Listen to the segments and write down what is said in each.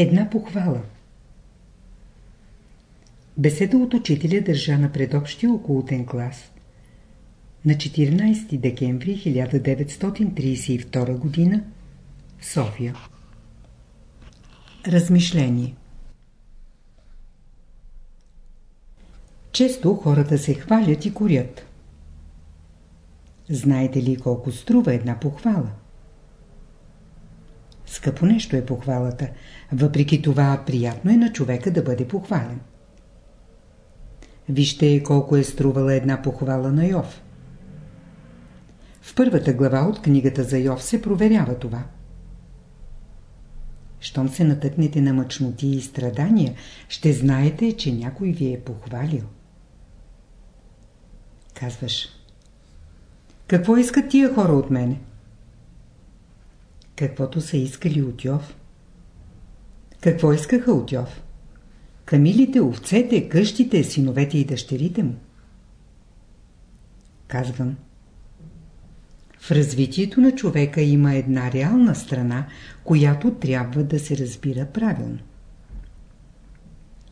Една похвала Беседа от учителя държа на предобщия окултен клас на 14 декември 1932 г. София Размишление Често хората се хвалят и корят. Знаете ли колко струва една похвала? Скъпо нещо е похвалата. Въпреки това приятно е на човека да бъде похвален. Вижте колко е струвала една похвала на Йов. В първата глава от книгата за Йов се проверява това. Щом се натъкнете на мъчноти и страдания, ще знаете, че някой ви е похвалил. Казваш, какво искат тия хора от мене? Каквото са искали от Йов. Какво искаха от Йов? Камилите, овцете, къщите, синовете и дъщерите му. Казвам, в развитието на човека има една реална страна, която трябва да се разбира правилно.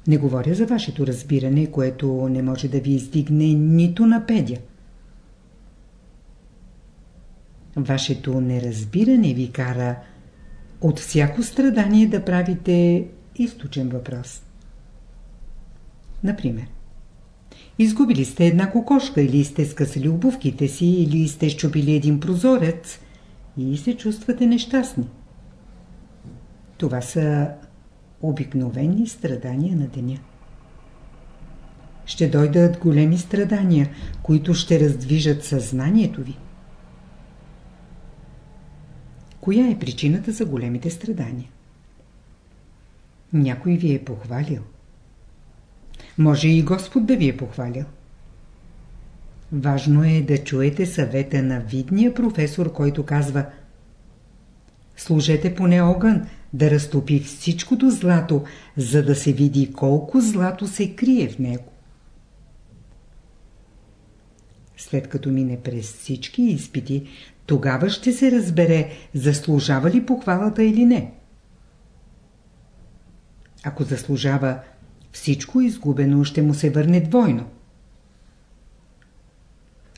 Не говоря за вашето разбиране, което не може да ви издигне нито на педя. Вашето неразбиране ви кара от всяко страдание да правите източен въпрос. Например, изгубили сте една кокошка или сте скъсали обувките си или сте щупили един прозорец и се чувствате нещастни. Това са обикновени страдания на деня. Ще дойдат големи страдания, които ще раздвижат съзнанието ви. Коя е причината за големите страдания? Някой ви е похвалил. Може и Господ да ви е похвалил. Важно е да чуете съвета на видния професор, който казва Служете поне огън, да разтопи всичкото злато, за да се види колко злато се крие в него. След като мине през всички изпити, тогава ще се разбере, заслужава ли похвалата или не. Ако заслужава, всичко изгубено ще му се върне двойно.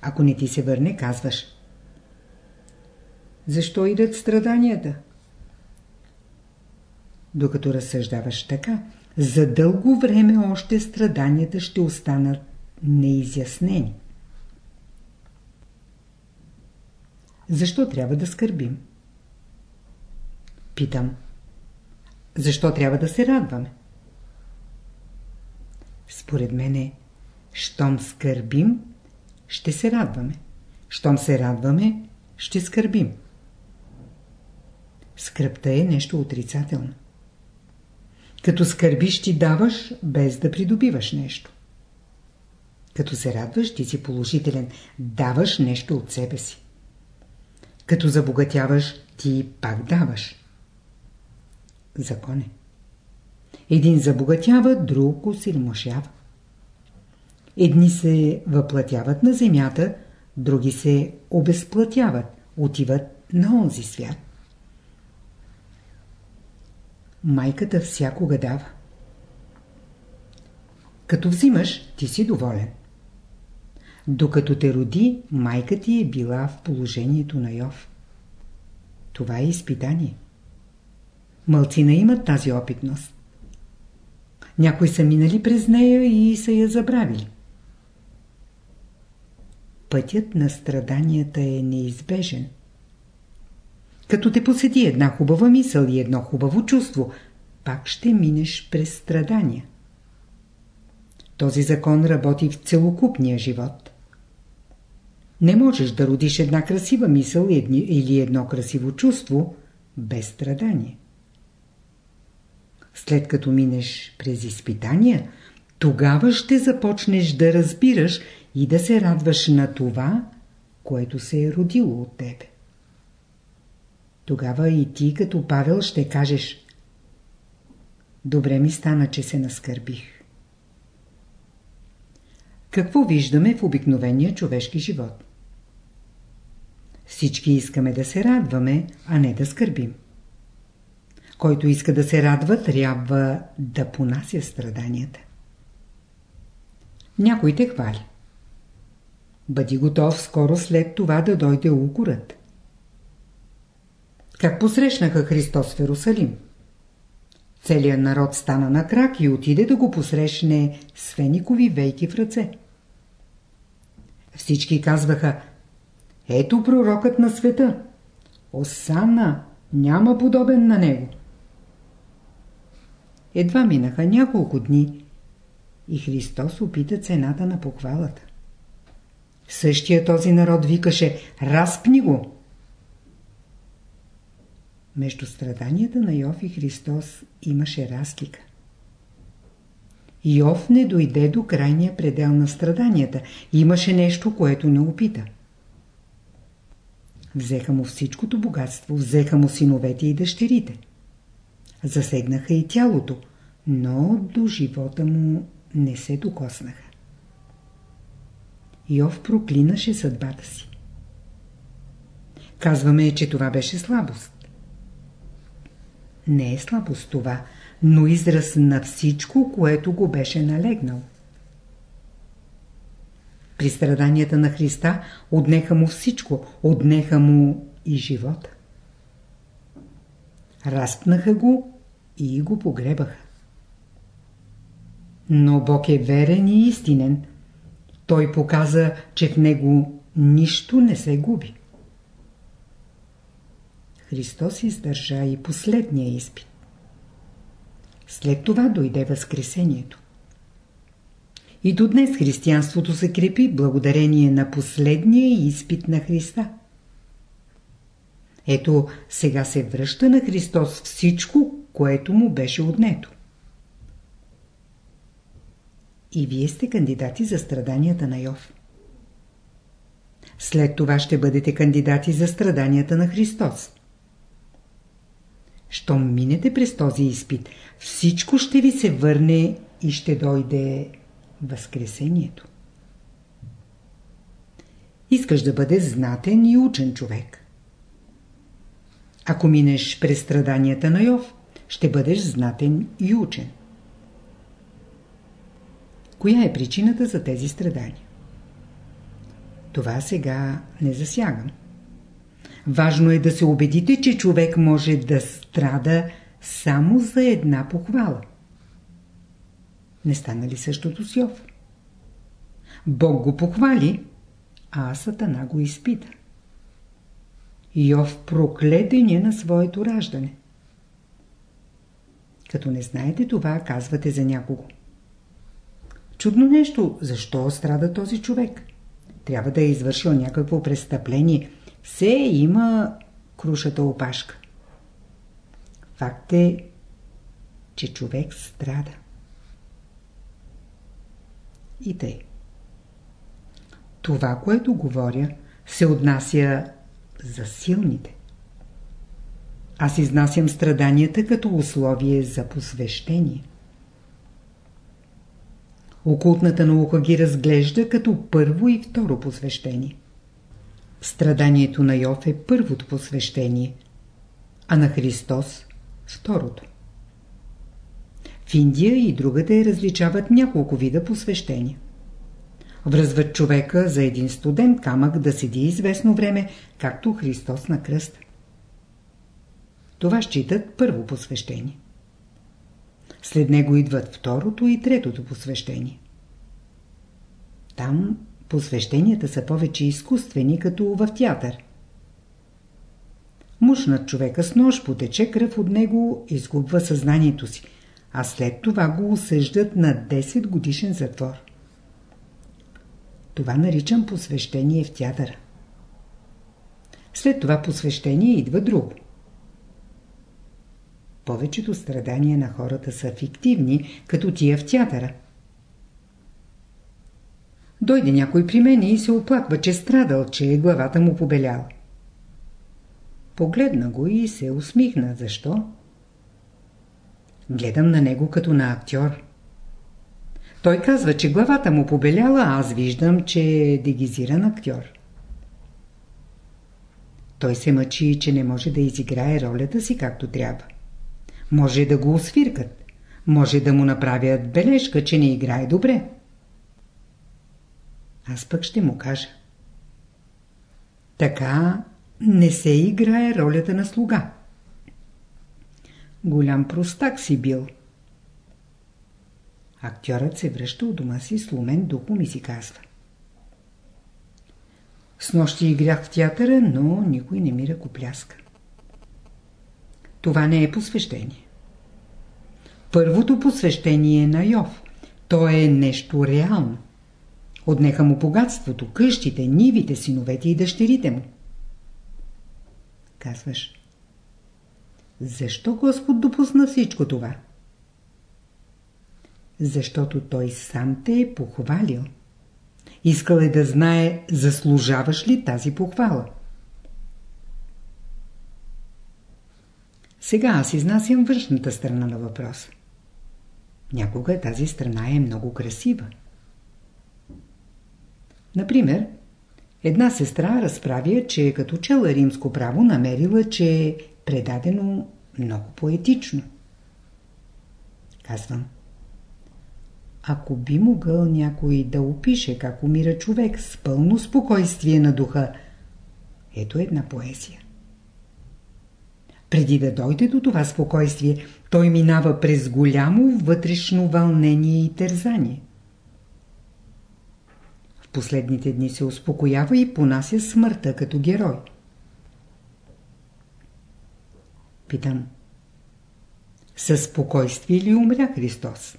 Ако не ти се върне, казваш. Защо идат страданията? Докато разсъждаваш така, за дълго време още страданията ще останат неизяснени. Защо трябва да скърбим? Питам. Защо трябва да се радваме? Според мене, щом скърбим, ще се радваме. Щом се радваме, ще скърбим. Скръпта е нещо отрицателно. Като скърбиш ти даваш, без да придобиваш нещо. Като се радваш, ти си положителен, даваш нещо от себе си. Като забогатяваш, ти пак даваш. Закон е. Един забогатява, друг осилмошява. Едни се въплатяват на земята, други се обезплатяват, отиват на онзи свят. Майката всякога дава. Като взимаш, ти си доволен. Докато те роди, майка ти е била в положението на Йов. Това е изпитание. Мълцина имат тази опитност. Някои са минали през нея и са я забравили. Пътят на страданията е неизбежен. Като те посети една хубава мисъл и едно хубаво чувство, пак ще минеш през страдания. Този закон работи в целокупния живот. Не можеш да родиш една красива мисъл или едно красиво чувство без страдание. След като минеш през изпитания, тогава ще започнеш да разбираш и да се радваш на това, което се е родило от тебе. Тогава и ти като Павел ще кажеш Добре ми стана, че се наскърбих. Какво виждаме в обикновения човешки живот? Всички искаме да се радваме, а не да скърбим. Който иска да се радва, трябва да понася страданията. Някой те хвали. Бъди готов скоро след това да дойде укорът. Как посрещнаха Христос в Ерусалим? Целият народ стана на крак и отиде да го посрещне с феникови вейки в ръце. Всички казваха Ето пророкът на света. Осана няма подобен на него. Едва минаха няколко дни и Христос опита цената на похвалата. Същия този народ викаше «Разпни го!» Между страданията на Йов и Христос имаше разлика. Йов не дойде до крайния предел на страданията. Имаше нещо, което не опита. Взеха му всичкото богатство, взеха му синовете и дъщерите. Засегнаха и тялото, но до живота му не се докоснаха. Йов проклинаше съдбата си. Казваме, че това беше слабост. Не е слабост това, но израз на всичко, което го беше налегнал. При страданията на Христа отнеха му всичко, отнеха му и живота. Разпнаха го и го погребаха. Но Бог е верен и истинен. Той показа, че в него нищо не се губи. Христос издържа и последния изпит. След това дойде Възкресението. И до днес християнството се крепи благодарение на последния изпит на Христа. Ето, сега се връща на Христос всичко, което му беше отнето. И вие сте кандидати за страданията на Йов. След това ще бъдете кандидати за страданията на Христос. Щом минете през този изпит, всичко ще ви се върне и ще дойде Възкресението. Искаш да бъдеш знатен и учен човек. Ако минеш през страданията на Йов, ще бъдеш знатен и учен. Коя е причината за тези страдания? Това сега не засягам. Важно е да се убедите, че човек може да страда само за една похвала. Не стана ли същото с Йов? Бог го похвали, а Сатана го изпита. Йов прокле деня на своето раждане. Като не знаете това, казвате за някого. Чудно нещо, защо страда този човек? Трябва да е извършил някакво престъпление. Все има крушата опашка. Факт е, че човек страда. И тъй. Това, което говоря, се отнася за силните. Аз изнасям страданията като условие за посвещение. Окултната наука ги разглежда като първо и второ посвещение. Страданието на Йов е първото посвещение, а на Христос – второто. В Индия и другата различават няколко вида посвещения. Връзват човека за един студент камък да седи известно време, както Христос на кръст. Това считат първо посвещение. След него идват второто и третото посвещение. Там посвещенията са повече изкуствени, като в театър. Мушнат човека с нож, потече кръв от него, изгубва съзнанието си, а след това го осъждат на 10 годишен затвор. Това наричам посвещение в театъра. След това посвещение идва друго. Повечето страдания на хората са фиктивни, като тия в театъра. Дойде някой при мен и се оплаква, че страдал, че главата му побеляла. Погледна го и се усмихна. Защо? Гледам на него като на актьор. Той казва, че главата му побеляла, а аз виждам, че е дегизиран актьор. Той се мъчи, че не може да изиграе ролята си както трябва. Може да го освиркат. Може да му направят бележка, че не играе добре. Аз пък ще му кажа. Така не се играе ролята на слуга. Голям простак си бил. Актьорът се връща от дома си сломен духом и си казва. С нощи играх в театъра, но никой не ми ръкопляска. Това не е посвещение. Първото посвещение е на Йов. То е нещо реално. Отнеха му богатството, къщите, нивите, синовете и дъщерите му. Казваш. Защо Господ допусна всичко това? Защото Той сам те е похвалил. Искал е да знае, заслужаваш ли тази похвала. Сега аз изнасям външната страна на въпроса. Някога тази страна е много красива. Например, една сестра разправя, че е като чела римско право намерила, че предадено много поетично. Казвам. Ако би могъл някой да опише как умира човек с пълно спокойствие на духа, ето една поезия. Преди да дойде до това спокойствие, той минава през голямо вътрешно вълнение и тързание. В последните дни се успокоява и понася смъртта като герой. Питам. Със спокойствие ли умря Христос?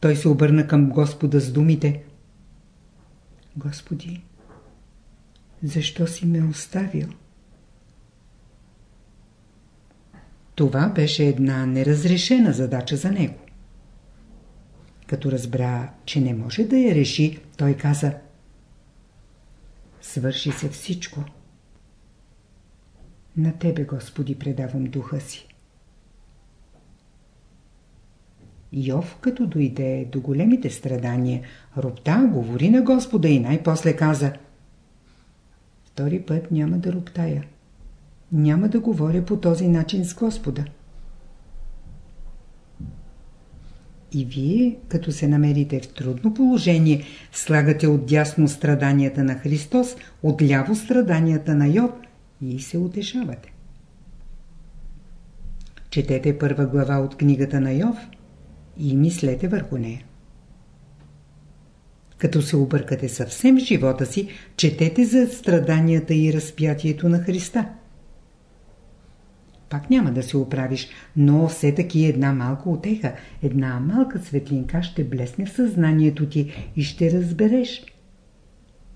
Той се обърна към Господа с думите. Господи, защо си ме оставил? Това беше една неразрешена задача за него. Като разбра, че не може да я реши, той каза Свърши се всичко. На Тебе, Господи, предавам духа си. Йов, като дойде до големите страдания, ропта, говори на Господа и най-после каза Втори път няма да роптая. Няма да говоря по този начин с Господа. И вие, като се намерите в трудно положение, слагате отдясно страданията на Христос, отляво страданията на Йов и се утешавате. Четете първа глава от книгата на Йов – и мислете върху нея. Като се объркате съвсем в живота си, четете за страданията и разпятието на Христа. Пак няма да се оправиш, но все таки една малка отеха, една малка светлинка ще блесне в съзнанието ти и ще разбереш,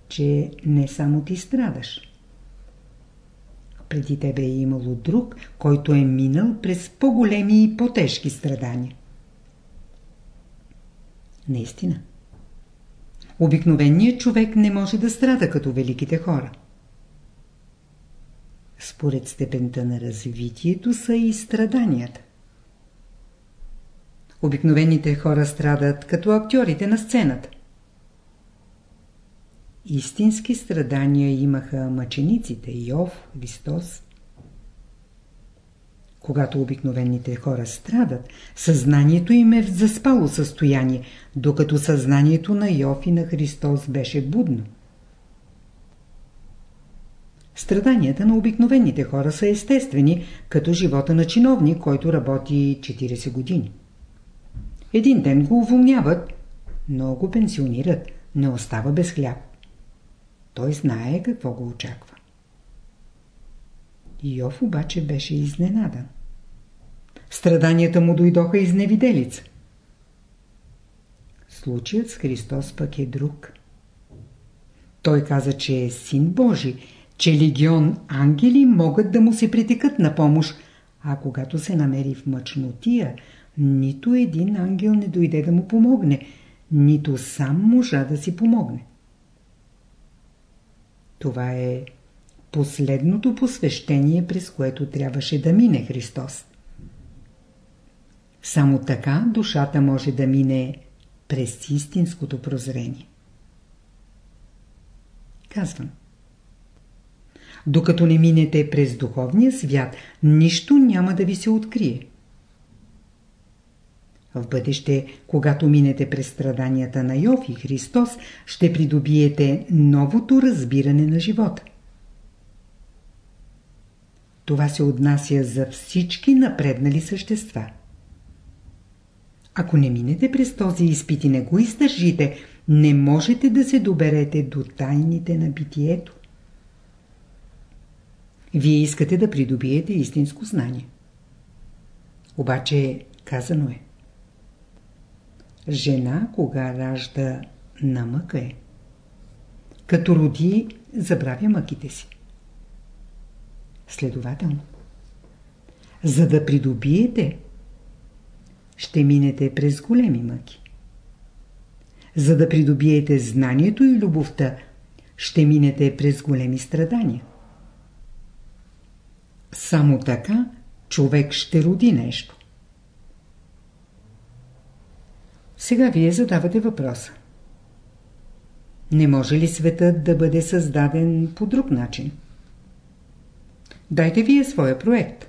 че не само ти страдаш. Преди тебе е имало друг, който е минал през по-големи и по-тежки страдания. Наистина. Обикновеният човек не може да страда като великите хора. Според степента на развитието са и страданията. Обикновените хора страдат като актьорите на сцената. Истински страдания имаха мъчениците Йов, Христос, когато обикновените хора страдат, съзнанието им е в заспало състояние, докато съзнанието на Йов и на Христос беше будно. Страданията на обикновените хора са естествени, като живота на чиновник, който работи 40 години. Един ден го уволняват, но го пенсионират, не остава без хляб. Той знае какво го очаква. Йов обаче беше изненадан. Страданията му дойдоха из невиделица. Случаят с Христос пък е друг. Той каза, че е син Божий, че легион ангели могат да му се притекат на помощ, а когато се намери в мъчнотия, нито един ангел не дойде да му помогне, нито сам можа да си помогне. Това е последното посвещение, през което трябваше да мине Христос. Само така душата може да мине през истинското прозрение. Казвам. Докато не минете през духовния свят, нищо няма да ви се открие. В бъдеще, когато минете през страданията на Йов и Христос, ще придобиете новото разбиране на живота. Това се отнася за всички напреднали същества. Ако не минете през този изпит и не го издържите, не можете да се доберете до тайните на битието. Вие искате да придобиете истинско знание. Обаче казано е. Жена, кога ражда, на мъка е. Като роди, забравя мъките си. Следователно, за да придобиете, ще минете през големи мъки. За да придобиете знанието и любовта, ще минете през големи страдания. Само така човек ще роди нещо. Сега вие задавате въпроса. Не може ли светът да бъде създаден по друг начин? Дайте вие своя проект.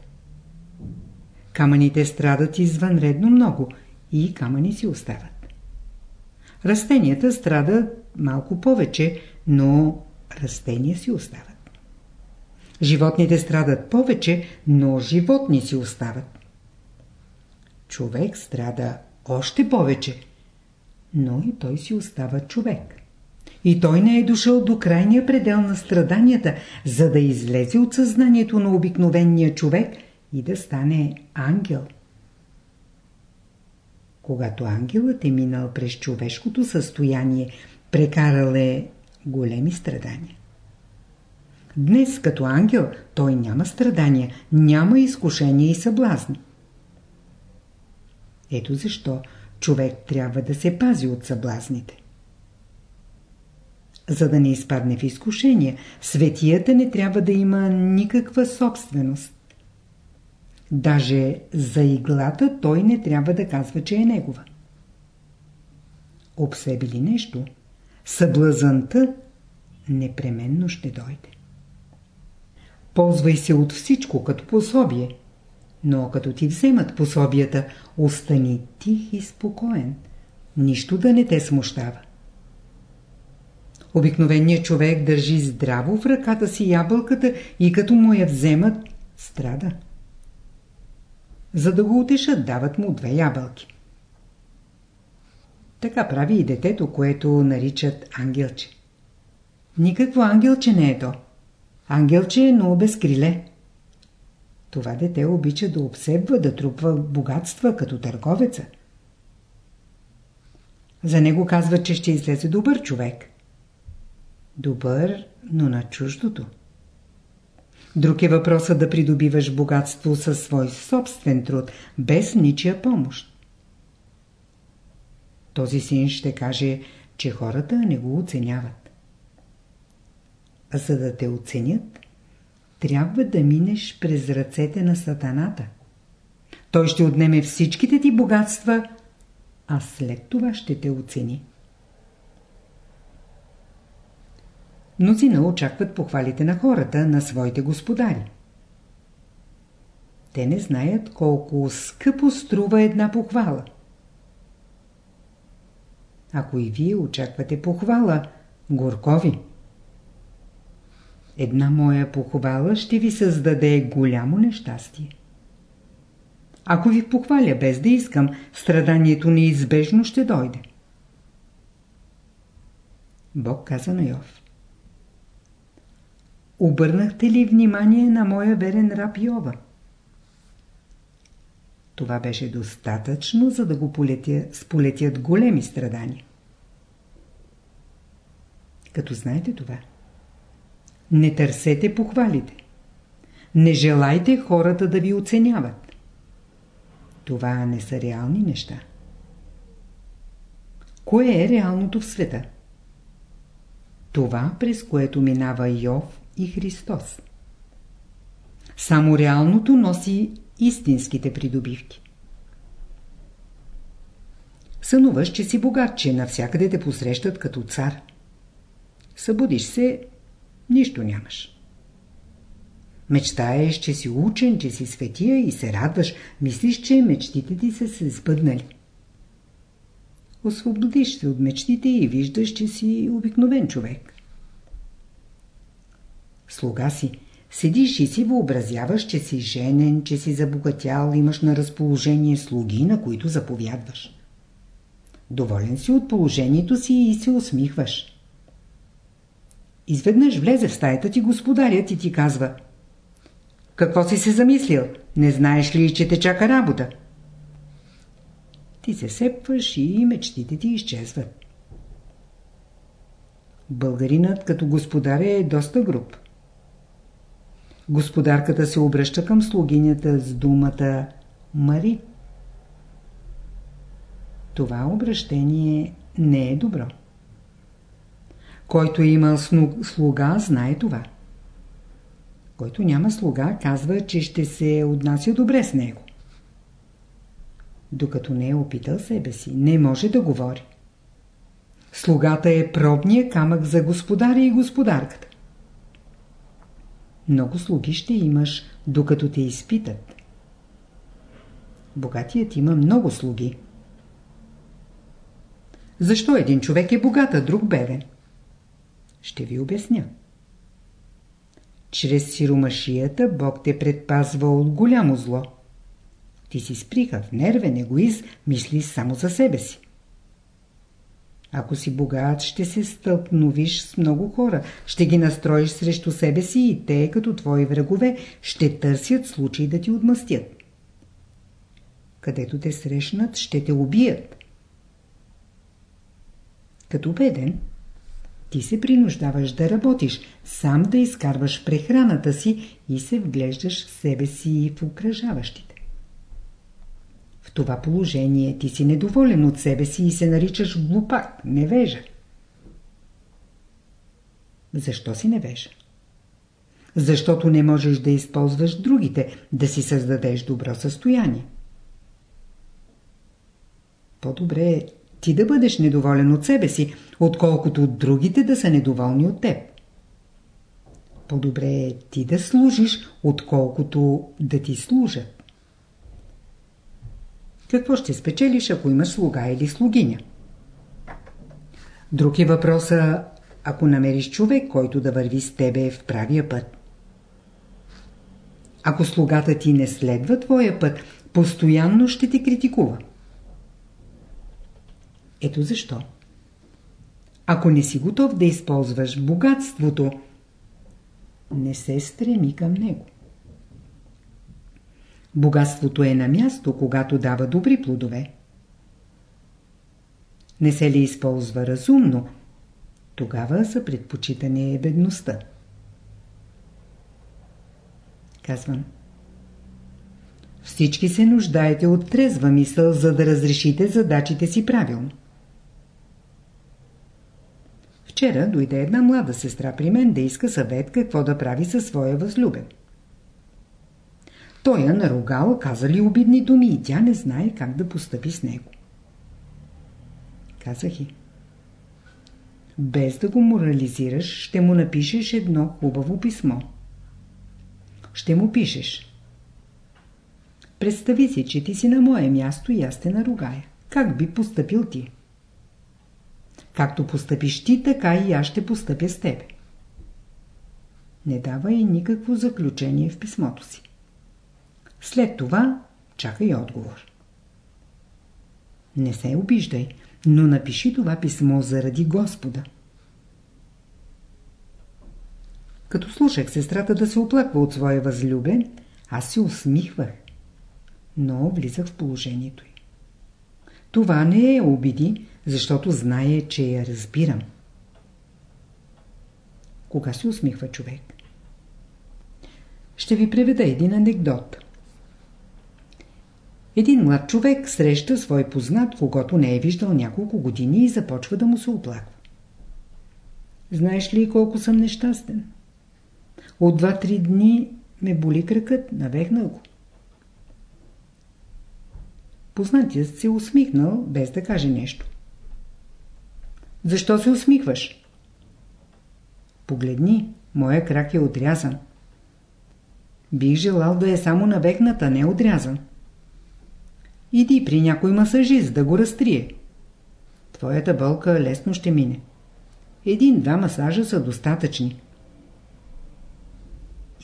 Камъните страдат извънредно много и камъни си остават. Растенията страдат малко повече, но растения си остават. Животните страдат повече, но животни си остават. Човек страда още повече, но и той си остава човек. И той не е дошъл до крайния предел на страданията, за да излезе от съзнанието на обикновения човек и да стане ангел. Когато ангелът е минал през човешкото състояние, прекарал е големи страдания. Днес като ангел той няма страдания, няма изкушения и съблазни. Ето защо човек трябва да се пази от съблазните. За да не изпадне в изкушение, светията не трябва да има никаква собственост. Даже за иглата той не трябва да казва, че е негова. Обсебили нещо, съблазънта непременно ще дойде. Ползвай се от всичко като пособие, но като ти вземат пособията, остани тих и спокоен, нищо да не те смущава. Обикновеният човек държи здраво в ръката си ябълката и като му я вземат, страда. За да го утешат, дават му две ябълки. Така прави и детето, което наричат ангелче. Никакво ангелче не е то. Ангелче е, но без криле. Това дете обича да обсебва, да трупва богатства като търговеца. За него казва, че ще излезе добър човек. Добър, но на чуждото. Друг е въпросът да придобиваш богатство със свой собствен труд, без ничия помощ. Този син ще каже, че хората не го оценяват. А за да те оценят, трябва да минеш през ръцете на сатаната. Той ще отнеме всичките ти богатства, а след това ще те оцени. Мнозина очакват похвалите на хората, на своите господари. Те не знаят колко скъпо струва една похвала. Ако и вие очаквате похвала, горкови. Една моя похвала ще ви създаде голямо нещастие. Ако ви похваля без да искам, страданието неизбежно ще дойде. Бог каза на Йов. Обърнахте ли внимание на моя верен раб Йова? Това беше достатъчно, за да го полетя, сполетят големи страдания. Като знаете това, не търсете похвалите. Не желайте хората да ви оценяват. Това не са реални неща. Кое е реалното в света? Това, през което минава Йов и Христос. Само реалното носи истинските придобивки. Сънуваш, че си богат, че навсякъде те посрещат като цар. Събудиш се, нищо нямаш. Мечтаеш, че си учен, че си светия и се радваш. Мислиш, че мечтите ти са се сбъднали. Освободиш се от мечтите и виждаш, че си обикновен човек. Слуга си. Седиш и си въобразяваш, че си женен, че си забогатял, имаш на разположение слуги, на които заповядваш. Доволен си от положението си и се усмихваш. Изведнъж влезе в стаята ти господарят и ти казва Какво си се замислил? Не знаеш ли, че те чака работа? Ти се сепваш и мечтите ти изчезват. Българинът като господаря е доста груб. Господарката се обръща към слугинята с думата Мари. Това обращение не е добро. Който е имал слуга, знае това. Който няма слуга, казва, че ще се отнася добре с него. Докато не е опитал себе си, не може да говори. Слугата е пробния камък за господаря и господарката. Много слуги ще имаш, докато те изпитат. Богатият има много слуги. Защо един човек е богат, а друг беден? Ще ви обясня. Чрез сиромашията Бог те предпазва от голямо зло. Ти си сприхав, нервен, егоист, мисли само за себе си. Ако си богат, ще се стълкновиш с много хора, ще ги настроиш срещу себе си и те, като твои врагове, ще търсят случай да ти отмъстят. Където те срещнат, ще те убият. Като беден, ти се принуждаваш да работиш, сам да изкарваш прехраната си и се вглеждаш в себе си и в окръжаващите. В това положение ти си недоволен от себе си и се наричаш глупак, невежа. Защо си невежа? Защото не можеш да използваш другите, да си създадеш добро състояние. По-добре е ти да бъдеш недоволен от себе си, отколкото от другите да са недоволни от теб. По-добре е ти да служиш, отколкото да ти служат. Какво ще спечелиш, ако имаш слуга или слугиня? Друг е въпроса, ако намериш човек, който да върви с тебе в правия път. Ако слугата ти не следва твоя път, постоянно ще ти критикува. Ето защо. Ако не си готов да използваш богатството, не се стреми към него. Богатството е на място, когато дава добри плодове. Не се ли използва разумно, тогава за предпочитане е бедността. Казвам. Всички се нуждаете от трезва мисъл, за да разрешите задачите си правилно. Вчера дойде една млада сестра при мен да иска съвет какво да прави със своя възлюбен. Той я наругал, казали обидни думи и тя не знае как да постъпи с него. Казах и. Без да го морализираш, ще му напишеш едно хубаво писмо. Ще му пишеш. Представи си, че ти си на мое място и аз те наругая. Как би поступил ти? Както постъпиш ти, така и аз ще постъпя с тебе. Не дава и никакво заключение в писмото си. След това чакай отговор. Не се обиждай, но напиши това писмо заради Господа. Като слушах сестрата да се оплаква от своя възлюбен, аз се усмихвах, но влизах в положението й. Това не е обиди, защото знае, че я разбирам. Кога се усмихва човек? Ще ви преведа един анекдот. Един млад човек среща свой познат, когато не е виждал няколко години и започва да му се оплаква. Знаеш ли колко съм нещастен? От два-три дни ме боли кръкът, навехнал го. Познатият се усмихнал, без да каже нещо. Защо се усмихваш? Погледни, моя крак е отрязан. Бих желал да е само навекната, не отрязан. Иди при някой масажист да го разтрие. Твоята болка лесно ще мине. Един-два масажа са достатъчни.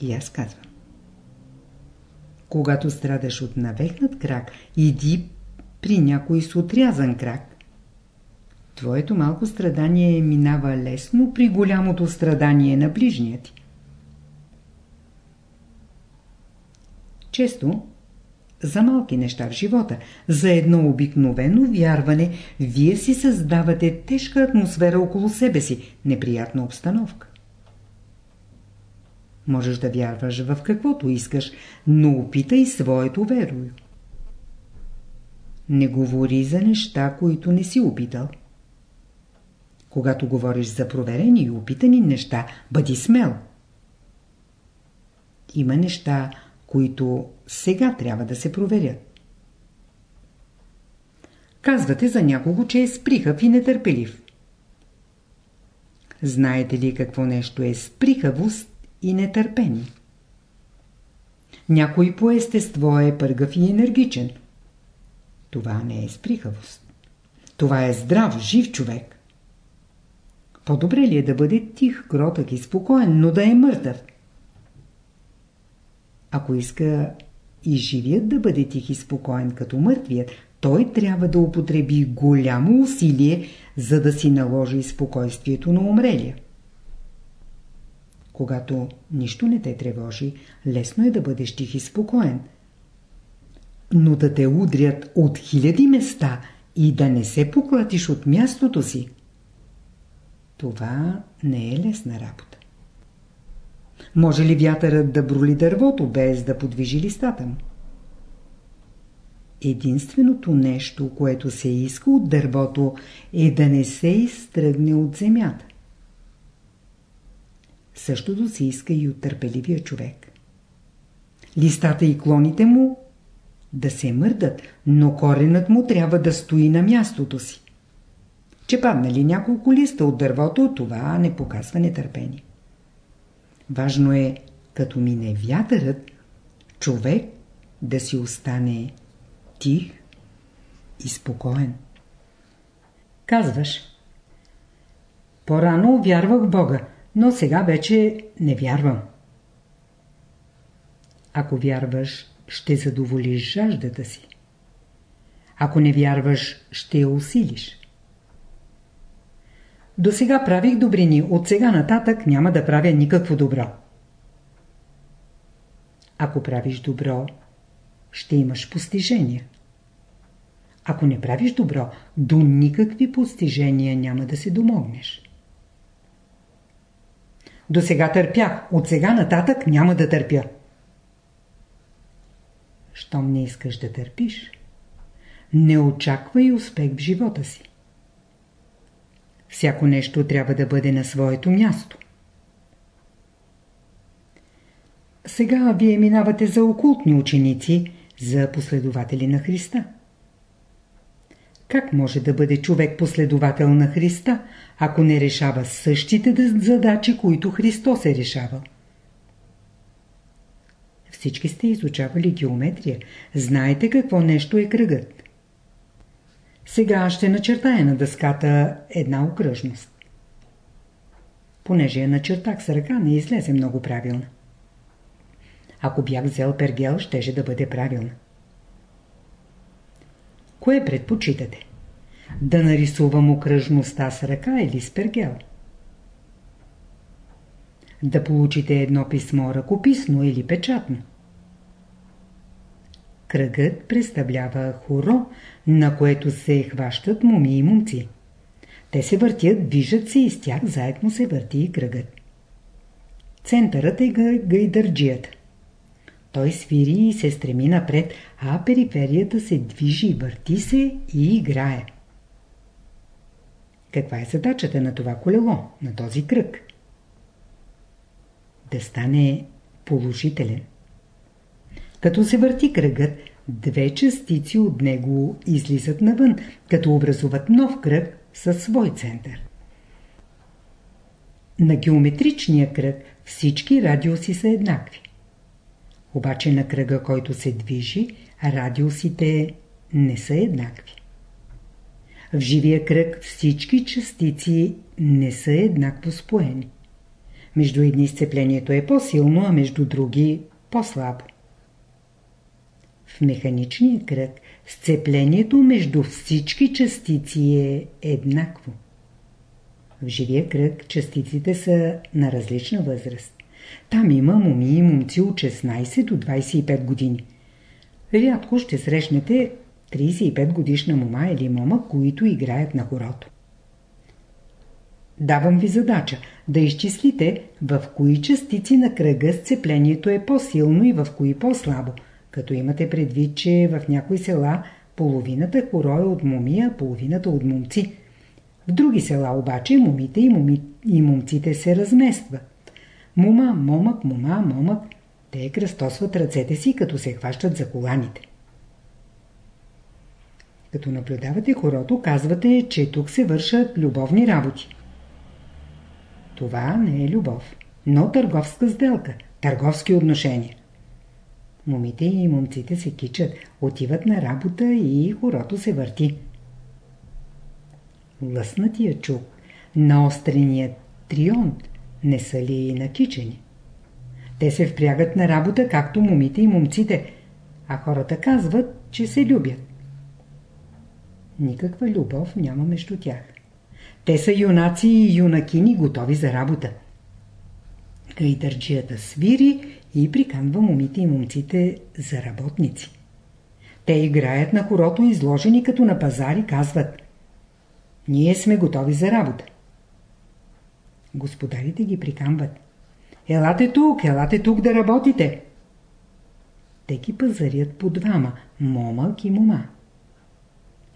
И аз казвам. Когато страдаш от навехнат крак, иди при някой с отрязан крак. Твоето малко страдание минава лесно при голямото страдание на ближния ти. Често за малки неща в живота, за едно обикновено вярване, вие си създавате тежка атмосфера около себе си, неприятна обстановка. Можеш да вярваш в каквото искаш, но опитай своето верою. Не говори за неща, които не си опитал. Когато говориш за проверени и опитани неща, бъди смел. Има неща, които сега трябва да се проверят. Казвате за някого, че е сприхав и нетърпелив. Знаете ли какво нещо е сприхавост и нетърпение? Някой по естество е пъргав и енергичен. Това не е сприхавост. Това е здрав, жив човек. По-добре ли е да бъде тих, кротък и спокоен, но да е мъртъв? Ако иска и живият да бъде тих и спокоен като мъртвият, той трябва да употреби голямо усилие, за да си наложи спокойствието на умрелия. Когато нищо не те тревожи, лесно е да бъдеш тих и спокоен. Но да те удрят от хиляди места и да не се поклатиш от мястото си, това не е лесна работа. Може ли вятърът да броли дървото, без да подвижи листата му? Единственото нещо, което се иска от дървото, е да не се изтръгне от земята. Същото се иска и от търпеливия човек. Листата и клоните му да се мърдат, но коренът му трябва да стои на мястото си. Че паднали няколко листа от дървото, това не показва нетърпение. Важно е, като мине вятърът, човек да си остане тих и спокоен. Казваш, по-рано вярвах в Бога, но сега вече не вярвам. Ако вярваш, ще задоволиш жаждата си. Ако не вярваш, ще я усилиш. До сега правих добрини, от сега нататък няма да правя никакво добро. Ако правиш добро, ще имаш постижения. Ако не правиш добро, до никакви постижения няма да се домогнеш. До сега търпях, от сега нататък няма да търпя. Щом не искаш да търпиш, не очаквай успех в живота си. Всяко нещо трябва да бъде на своето място. Сега вие минавате за окултни ученици, за последователи на Христа. Как може да бъде човек последовател на Христа, ако не решава същите задачи, които Христос е решавал? Всички сте изучавали геометрия. Знаете какво нещо е кръгът. Сега ще начертая на дъската една окръжност. Понеже я начертах с ръка, не излезе много правилна. Ако бях взел пергел, щеше да бъде правилна. Кое предпочитате? Да нарисувам окръжността с ръка или с пергел? Да получите едно писмо ръкописно или печатно? Кръгът представлява хоро, на което се хващат моми и момци. Те се въртят, движат се и с тях заедно се върти и кръгът. Центърът е гайдърджията. Той свири и се стреми напред, а периферията се движи, върти се и играе. Каква е задачата на това колело, на този кръг? Да стане положителен. Като се върти кръгът, две частици от него излизат навън, като образуват нов кръг със свой център. На геометричния кръг всички радиуси са еднакви. Обаче на кръга, който се движи, радиусите не са еднакви. В живия кръг всички частици не са еднакво споени. Между едни сцеплението е по-силно, а между други по-слабо. В механичния кръг сцеплението между всички частици е еднакво. В живия кръг частиците са на различна възраст. Там има моми и момци от 16 до 25 години. Рядко ще срещнете 35 годишна мома или мома, които играят на хорото. Давам ви задача да изчислите в кои частици на кръга сцеплението е по-силно и в кои по-слабо, като имате предвид, че в някои села половината хоро е от моми, а половината от момци. В други села обаче момите и, моми, и момците се разместват. Мома, момък, мома, момък, те кръстосват ръцете си, като се хващат за коланите. Като наблюдавате хорото, казвате, че тук се вършат любовни работи. Това не е любов, но търговска сделка, търговски отношения. Момите и момците се кичат, отиват на работа и хорото се върти. Лъснатия чук, наостреният трион не са ли накичени? Те се впрягат на работа, както момите и момците, а хората казват, че се любят. Никаква любов няма между тях. Те са юнаци и юнакини, готови за работа. Гайдърджията свири и приканва момите и момците за работници. Те играят на хорото, изложени като на пазар и казват Ние сме готови за работа. Господарите ги приканват. Елате тук, елате тук да работите. Те ги пазарят по двама, момък и мома.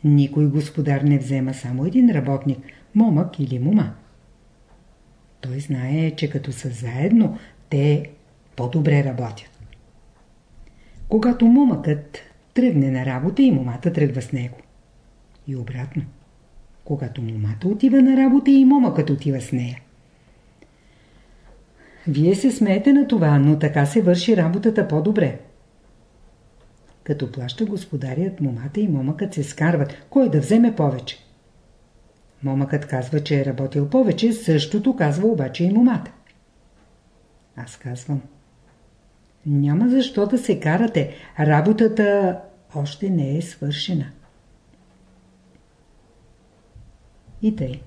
Никой господар не взема само един работник, момък или мома. Той знае, че като са заедно, те по-добре работят. Когато момъкът тръгне на работа и момата тръгва с него. И обратно. Когато момата отива на работа и момъкът отива с нея. Вие се смеете на това, но така се върши работата по-добре. Като плаща господарят, момата и момъкът се скарват. Кой да вземе повече? Момъкът казва, че е работил повече, същото казва обаче и момата. Аз казвам. Няма защо да се карате. Работата още не е свършена. И тъй.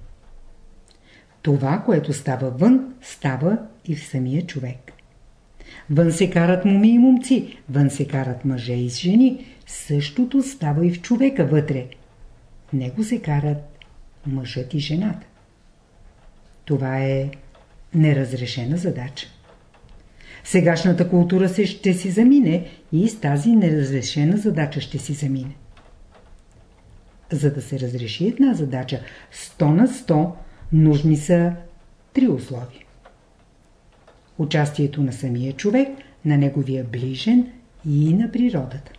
Това, което става вън, става и в самия човек. Вън се карат моми и момци, вън се карат мъже и жени. Същото става и в човека вътре. В него се карат мъжът и жената. Това е неразрешена задача. Сегашната култура се ще си замине и с тази неразрешена задача ще си замине. За да се разреши една задача 100 на 100, нужни са три условия участието на самия човек, на неговия ближен и на природата.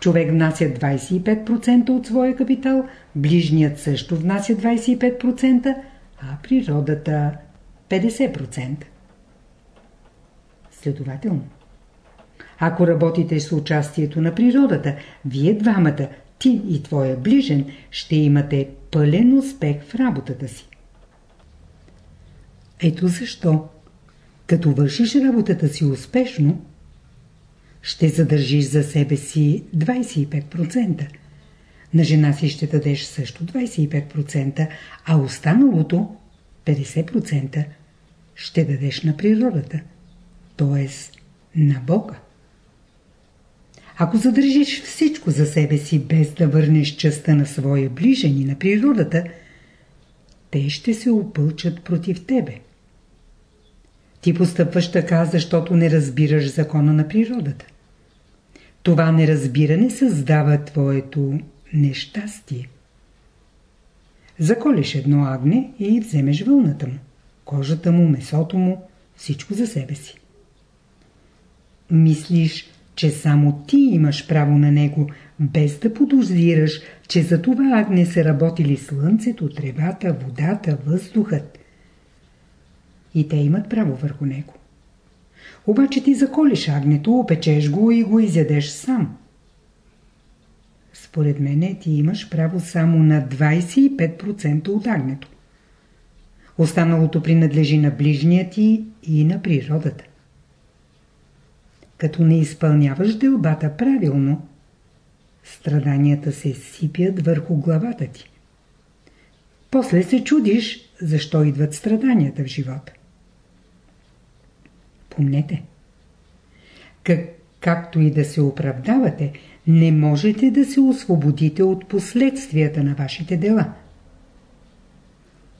Човек внася 25% от своя капитал, ближният също внася 25%, а природата 50%. Следователно, ако работите с участието на природата, вие двамата, ти и твоя ближен, ще имате пълен успех в работата си. Ето защо, като вършиш работата си успешно, ще задържиш за себе си 25%. На жена си ще дадеш също 25%, а останалото 50% ще дадеш на природата, т.е. на Бога. Ако задържиш всичко за себе си, без да върнеш частта на своя ближен и на природата, те ще се опълчат против тебе. Ти постъпваш така, защото не разбираш закона на природата. Това неразбиране създава твоето нещастие. Заколиш едно агне и вземеш вълната му, кожата му, месото му, всичко за себе си. Мислиш, че само ти имаш право на него, без да подозираш, че за това агне са работили слънцето, тревата, водата, въздухът, и те имат право върху него. Обаче ти заколиш агнето, опечеш го и го изядеш сам. Според мене ти имаш право само на 25% от агнето. Останалото принадлежи на ближния ти и на природата. Като не изпълняваш делбата правилно, страданията се сипят върху главата ти. После се чудиш, защо идват страданията в живота. Помнете, как, както и да се оправдавате, не можете да се освободите от последствията на вашите дела.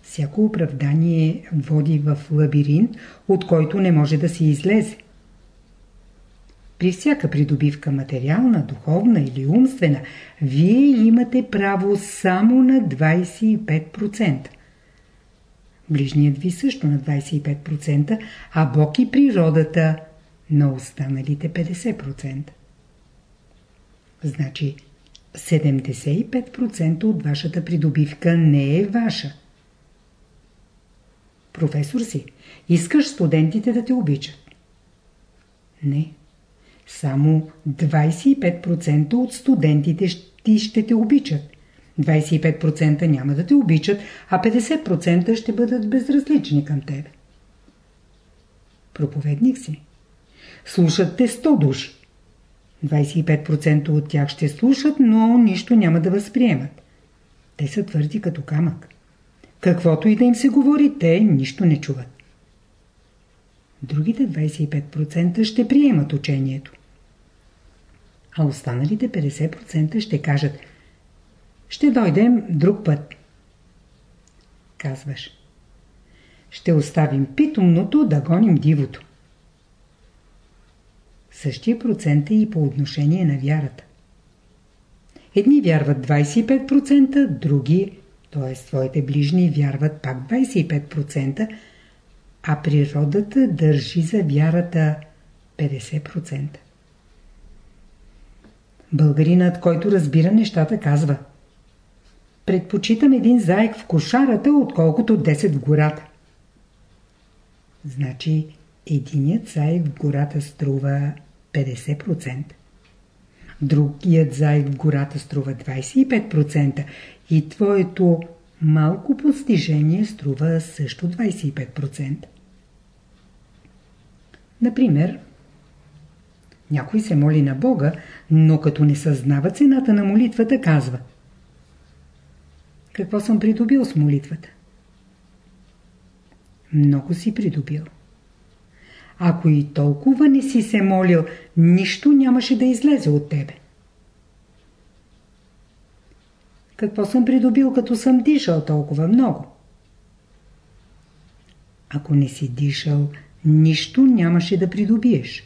Всяко оправдание води в лабиринт, от който не може да се излезе. При всяка придобивка материална, духовна или умствена, вие имате право само на 25%. Ближният ви също на 25%, а Бог и природата на останалите 50%. Значи 75% от вашата придобивка не е ваша. Професор си, искаш студентите да те обичат. Не. Само 25% от студентите ти ще те обичат. 25% няма да те обичат, а 50% ще бъдат безразлични към тебе. Проповедник си. Слушат те 100 души. 25% от тях ще слушат, но нищо няма да възприемат. Те са твърди като камък. Каквото и да им се говори, те нищо не чуват. Другите 25% ще приемат учението. А останалите 50% ще кажат Ще дойдем друг път. Казваш Ще оставим питомното да гоним дивото. Същия процент е и по отношение на вярата. Едни вярват 25%, други, т.е. своите ближни, вярват пак 25%, а природата държи за вярата 50%. Българинът, който разбира нещата, казва Предпочитам един заек в кошарата, отколкото 10 в гората. Значи, единият заек в гората струва 50%. Другият заек в гората струва 25% и твоето малко постижение струва също 25%. Например, някой се моли на Бога, но като не съзнава цената на молитвата, казва Какво съм придобил с молитвата? Много си придобил. Ако и толкова не си се молил, нищо нямаше да излезе от тебе. Какво съм придобил, като съм дишал толкова много? Ако не си дишал, нищо нямаше да придобиеш.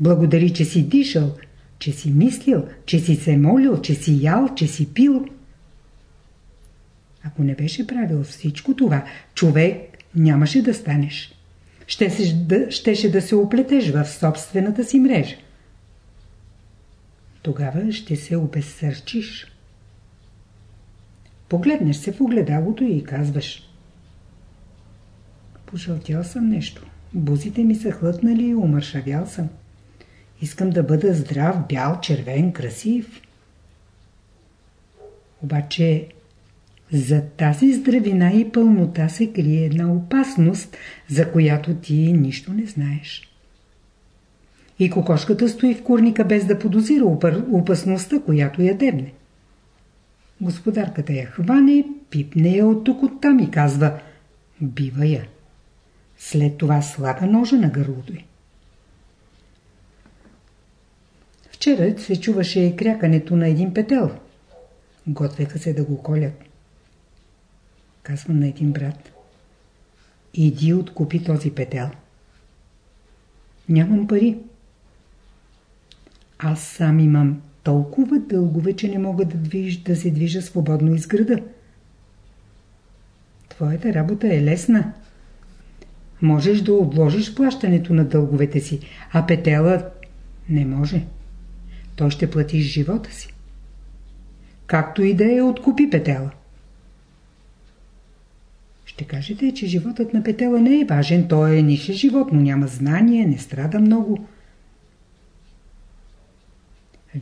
Благодари, че си дишал, че си мислил, че си се молил, че си ял, че си пил. Ако не беше правил всичко това, човек нямаше да станеш ще да, щеше да се оплетеш в собствената си мрежа. Тогава ще се обезсърчиш. Погледнеш се в огледалото и казваш Пожълтял съм нещо. Бузите ми са хлътнали и умършавял съм. Искам да бъда здрав, бял, червен, красив. Обаче за тази здравина и пълнота се крие една опасност, за която ти нищо не знаеш. И кокошката стои в курника без да подозира опасността, която я дебне. Господарката я хване, пипне я от тук от там и казва «Бива я». След това слага ножа на гърлото й. Вчера се чуваше крякането на един петел. Готвеха се да го колят. Казвам на един брат. Иди откупи този петел. Нямам пари. Аз сам имам толкова дългове, че не мога да, движ, да се движа свободно из града. Твоята работа е лесна. Можеш да отложиш плащането на дълговете си, а петелът не може. Той ще платиш живота си. Както и да е, откупи петела. Ще кажете, че животът на петела не е важен. Той е нише живот, но няма знание, не страда много.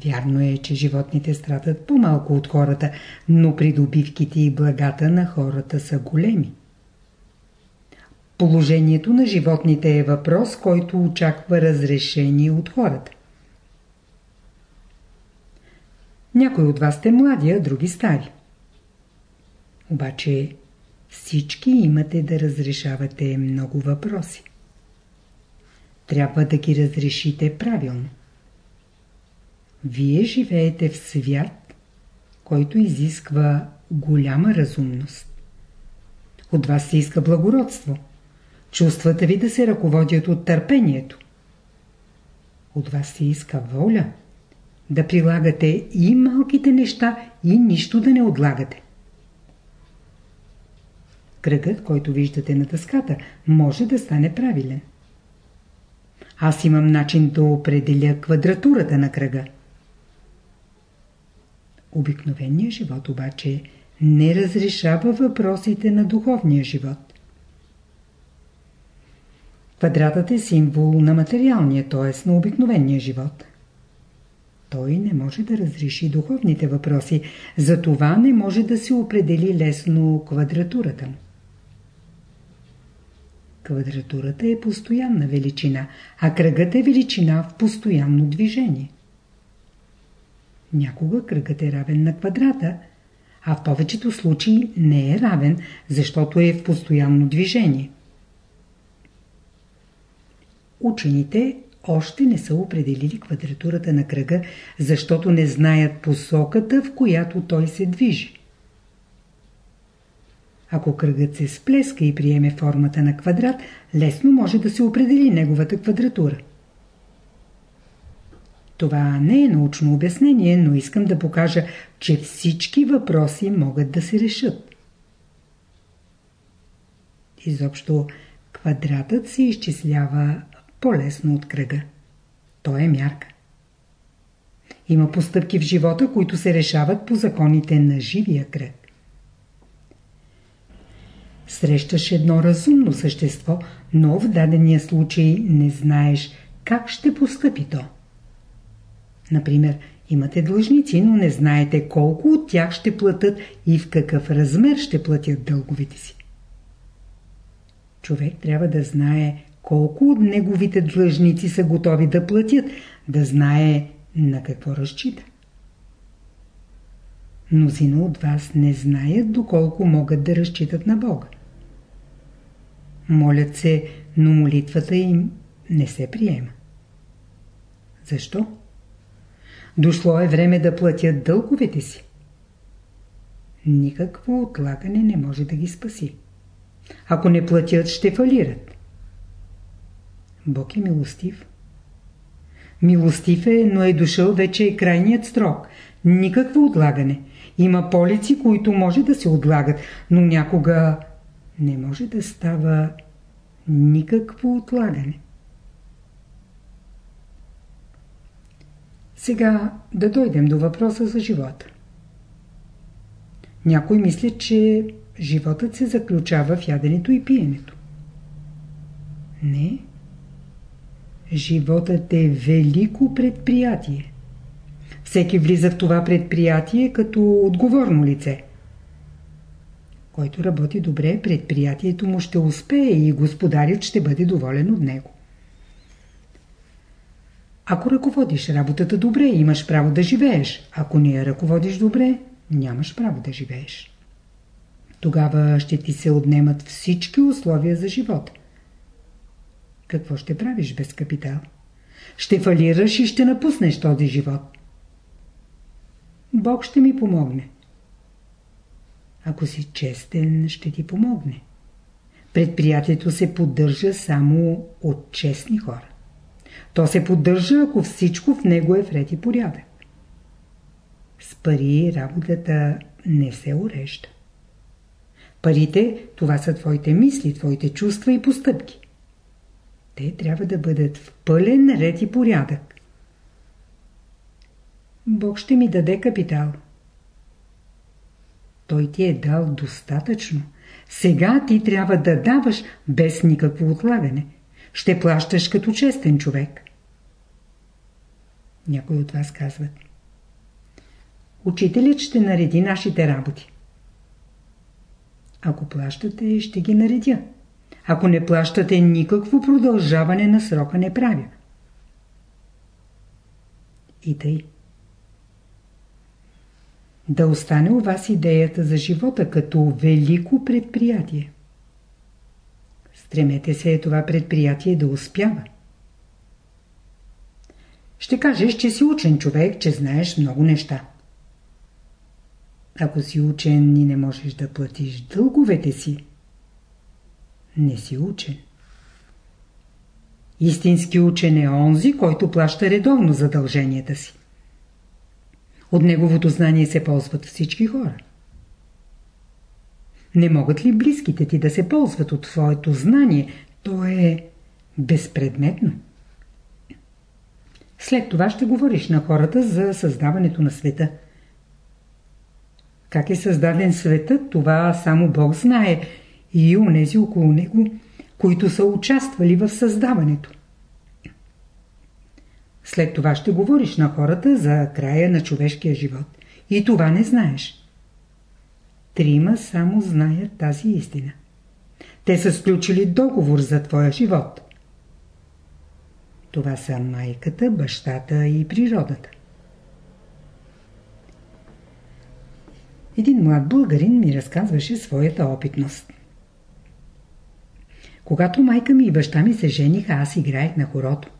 Вярно е, че животните страдат по-малко от хората, но придобивките и благата на хората са големи. Положението на животните е въпрос, който очаква разрешение от хората. Някои от вас сте млади, а други стари. Обаче всички имате да разрешавате много въпроси. Трябва да ги разрешите правилно. Вие живеете в свят, който изисква голяма разумност. От вас се иска благородство. Чувствата ви да се ръководят от търпението. От вас се иска воля. Да прилагате и малките неща, и нищо да не отлагате. Кръгът, който виждате на дъската, може да стане правилен. Аз имам начин да определя квадратурата на кръга. Обикновеният живот обаче не разрешава въпросите на духовния живот. Квадратът е символ на материалния, т.е. на обикновения живот. Той не може да разреши духовните въпроси, затова не може да се определи лесно квадратурата. Квадратурата е постоянна величина, а кръгът е величина в постоянно движение. Някога кръгът е равен на квадрата, а в повечето случаи не е равен, защото е в постоянно движение. Учените още не са определили квадратурата на кръга, защото не знаят посоката, в която той се движи. Ако кръгът се сплеска и приеме формата на квадрат, лесно може да се определи неговата квадратура. Това не е научно обяснение, но искам да покажа, че всички въпроси могат да се решат. Изобщо, квадратът се изчислява по-лесно от кръга. То е мярка. Има постъпки в живота, които се решават по законите на живия кръг. Срещаш едно разумно същество, но в дадения случай не знаеш как ще постъпи то. Например, имате длъжници, но не знаете колко от тях ще платят и в какъв размер ще платят дълговите си. Човек трябва да знае колко от неговите длъжници са готови да платят, да знае на какво разчита. Мнозина от вас не знаят доколко могат да разчитат на Бога. Молят се, но молитвата им не се приема. Защо? Дошло е време да платят дълговете си. Никакво отлагане не може да ги спаси. Ако не платят, ще фалират. Бог е милостив. Милостив е, но е дошъл вече е крайният срок. Никакво отлагане. Има полици, които може да се отлагат, но някога не може да става никакво отлагане. Сега да дойдем до въпроса за живота. Някой мислят, че животът се заключава в яденето и пиенето. Не. Животът е велико предприятие. Всеки влиза в това предприятие като отговорно лице. Който работи добре, предприятието му ще успее и господарят ще бъде доволен от него. Ако ръководиш работата добре, имаш право да живееш. Ако не я ръководиш добре, нямаш право да живееш. Тогава ще ти се отнемат всички условия за живота. Какво ще правиш без капитал? Ще фалираш и ще напуснеш този живот. Бог ще ми помогне. Ако си честен, ще ти помогне. Предприятието се поддържа само от честни хора. То се поддържа, ако всичко в него е вред и порядък. С пари работата не се урежда. Парите, това са твоите мисли, твоите чувства и постъпки. Те трябва да бъдат в пълен ред и порядък. Бог ще ми даде капитал. Той ти е дал достатъчно – Сега ти трябва да даваш без никакво отлагане. Ще плащаш като честен човек. Някой от вас казват. Учителят ще нареди нашите работи. Ако плащате, ще ги наредя. Ако не плащате, никакво продължаване на срока не правя. И тъй. Да остане у вас идеята за живота като велико предприятие. Стремете се това предприятие да успява. Ще кажеш, че си учен човек, че знаеш много неща. Ако си учен и не можеш да платиш дълговете си, не си учен. Истински учен е онзи, който плаща редовно задълженията си. От неговото знание се ползват всички хора. Не могат ли близките ти да се ползват от твоето знание? То е безпредметно. След това ще говориш на хората за създаването на света. Как е създаден светът, това само Бог знае и унези около него, които са участвали в създаването. След това ще говориш на хората за края на човешкия живот. И това не знаеш. Трима само знаят тази истина. Те са сключили договор за твоя живот. Това са майката, бащата и природата. Един млад българин ми разказваше своята опитност. Когато майка ми и баща ми се жениха, аз играех на хорото.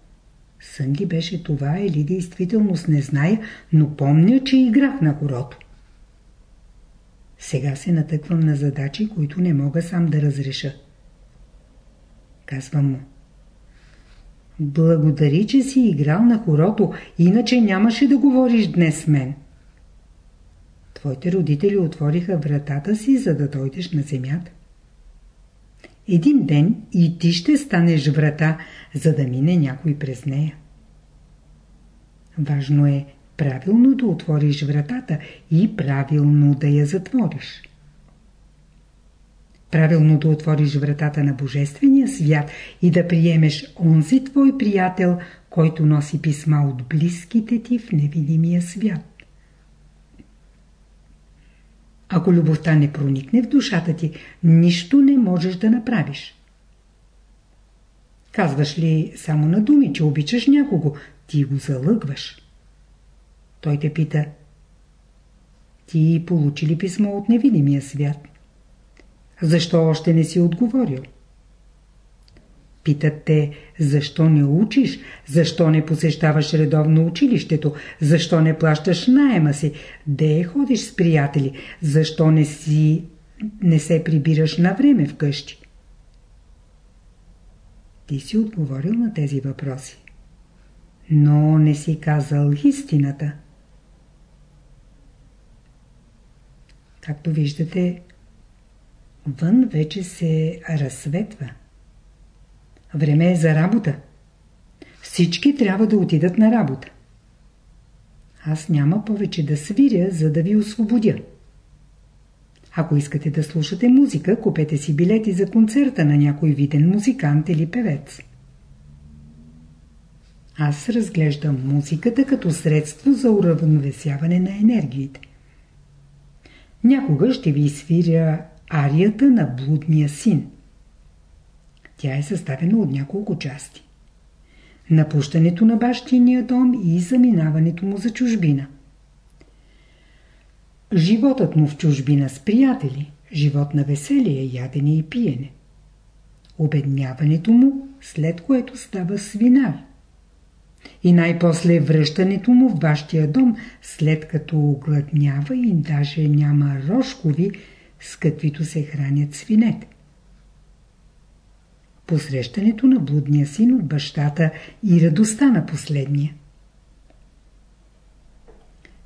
Сън ли беше това или действителност не зная, но помня, че играх на хорото. Сега се натъквам на задачи, които не мога сам да разреша. Казвам му. Благодари, че си играл на хорото, иначе нямаше да говориш днес с мен. Твоите родители отвориха вратата си, за да дойдеш на земята. Един ден и ти ще станеш врата, за да мине някой през нея. Важно е правилно да отвориш вратата и правилно да я затвориш. Правилно да отвориш вратата на Божествения свят и да приемеш онзи твой приятел, който носи писма от близките ти в невидимия свят. Ако любовта не проникне в душата ти, нищо не можеш да направиш. Казваш ли само на думи, че обичаш някого, ти го залъгваш. Той те пита. Ти получи ли писмо от невидимия свят? Защо още не си отговорил? Питат те, защо не учиш, защо не посещаваш редовно училището, защо не плащаш найема си, де ходиш с приятели, защо не, си, не се прибираш на време вкъщи. Ти си отговорил на тези въпроси, но не си казал истината. Както виждате, вън вече се разсветва. Време е за работа. Всички трябва да отидат на работа. Аз няма повече да свиря, за да ви освободя. Ако искате да слушате музика, купете си билети за концерта на някой виден музикант или певец. Аз разглеждам музиката като средство за уравновесяване на енергиите. Някога ще ви свиря арията на блудния син. Тя е съставена от няколко части. Напущането на бащиния дом и заминаването му за чужбина. Животът му в чужбина с приятели, живот на веселие, ядене и пиене. Обедняването му, след което става свинар. И най-после връщането му в бащия дом, след като огладнява и даже няма рожкови, с каквито се хранят свинете посрещането на блудния син от бащата и радостта на последния.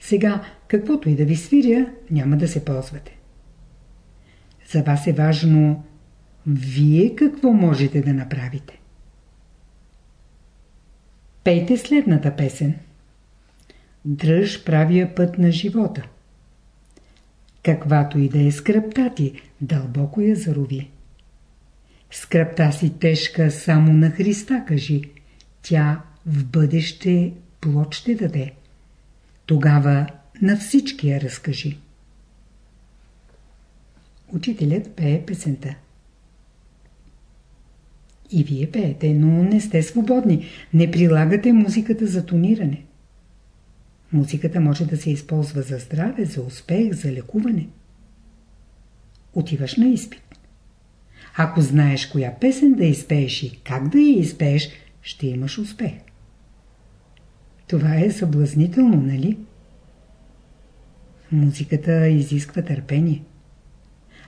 Сега, каквото и да ви свиря, няма да се ползвате. За вас е важно вие какво можете да направите. Пейте следната песен. Дръж правия път на живота. Каквато и да е скръпта ти, дълбоко я зарови. Скръпта си тежка само на Христа, кажи. Тя в бъдеще плод ще даде. Тогава на всички я разкажи. Учителят пее песента. И вие пеете, но не сте свободни. Не прилагате музиката за тониране. Музиката може да се използва за здраве, за успех, за лекуване. Отиваш на изпит. Ако знаеш коя песен да изпееш и как да я изпееш, ще имаш успех. Това е съблазнително, нали? Музиката изисква търпение.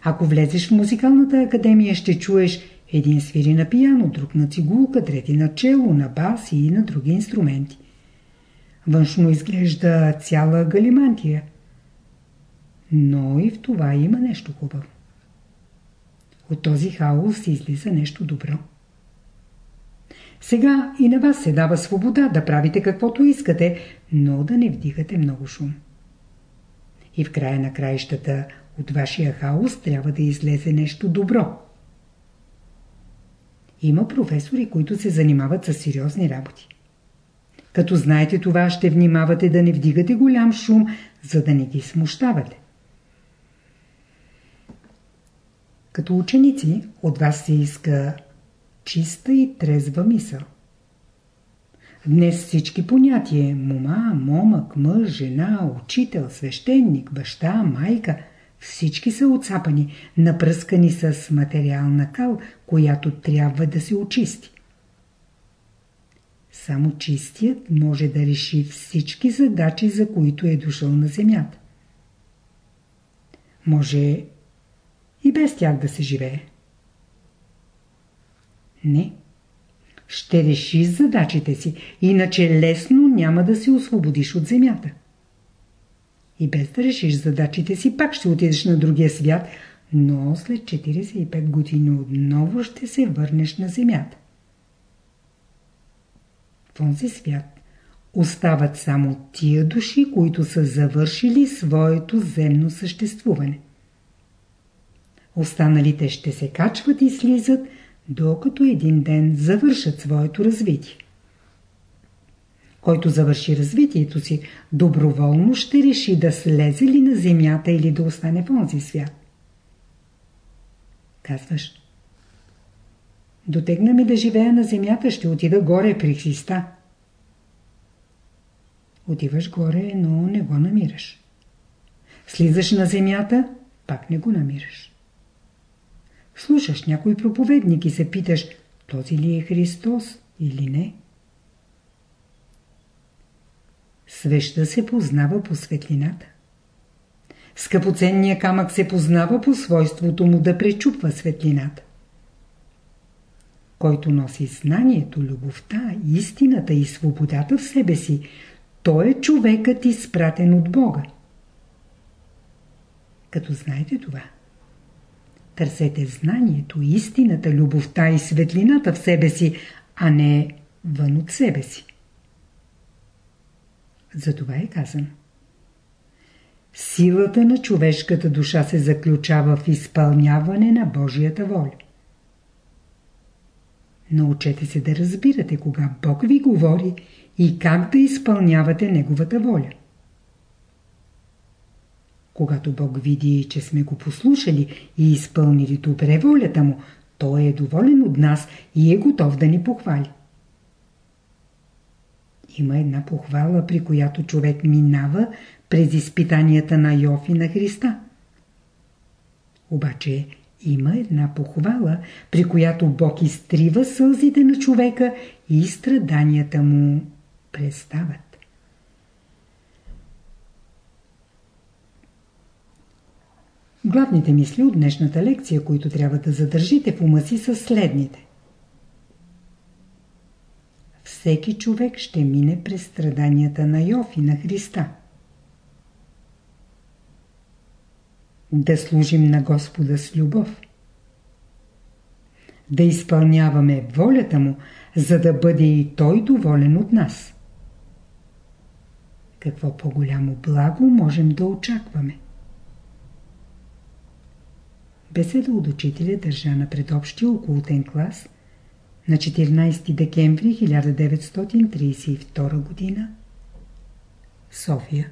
Ако влезеш в музикалната академия, ще чуеш един свири на пияно, друг на цигулка, трети на чело, на бас и на други инструменти. Външно изглежда цяла галимантия. Но и в това има нещо хубаво. От този хаос излиза нещо добро. Сега и на вас се дава свобода да правите каквото искате, но да не вдигате много шум. И в края на краищата от вашия хаос трябва да излезе нещо добро. Има професори, които се занимават с сериозни работи. Като знаете това, ще внимавате да не вдигате голям шум, за да не ги смущавате. Като ученици от вас се иска чиста и трезва мисъл. Днес всички понятия – мома, момък, мъж, жена, учител, свещеник, баща, майка – всички са отцапани, напръскани с материална кал, която трябва да се очисти. Само чистият може да реши всички задачи, за които е дошъл на земята. Може и без тях да се живее. Не. Ще решиш задачите си, иначе лесно няма да се освободиш от земята. И без да решиш задачите си, пак ще отидеш на другия свят, но след 45 години отново ще се върнеш на земята. В този свят остават само тия души, които са завършили своето земно съществуване. Останалите ще се качват и слизат, докато един ден завършат своето развитие. Който завърши развитието си, доброволно ще реши да слезе ли на земята или да остане в онзи свят. Казваш, дотегна ми да живея на земята, ще отида горе при Христа. Отиваш горе, но не го намираш. Слизаш на земята, пак не го намираш. Слушаш някой проповедник и се питаш, този ли е Христос или не? Свеща се познава по светлината. Скъпоценният камък се познава по свойството му да пречупва светлината. Който носи знанието, любовта, истината и свободата в себе си, той е човекът изпратен от Бога. Като знаете това, търсете знанието, истината, любовта и светлината в себе си, а не вън от себе си. Затова е казано. Силата на човешката душа се заключава в изпълняване на Божията воля. Научете се да разбирате кога Бог ви говори и как да изпълнявате Неговата воля. Когато Бог види, че сме го послушали и изпълнили добре волята му, Той е доволен от нас и е готов да ни похвали. Има една похвала, при която човек минава през изпитанията на Йов и на Христа. Обаче има една похвала, при която Бог изтрива сълзите на човека и страданията му престават. Главните мисли от днешната лекция, които трябва да задържите в ума си, са следните. Всеки човек ще мине през страданията на Йов и на Христа. Да служим на Господа с любов. Да изпълняваме волята Му, за да бъде и Той доволен от нас. Какво по-голямо благо можем да очакваме? Беседа от учителя държа на предобщия окултен клас на 14 декември 1932 г. София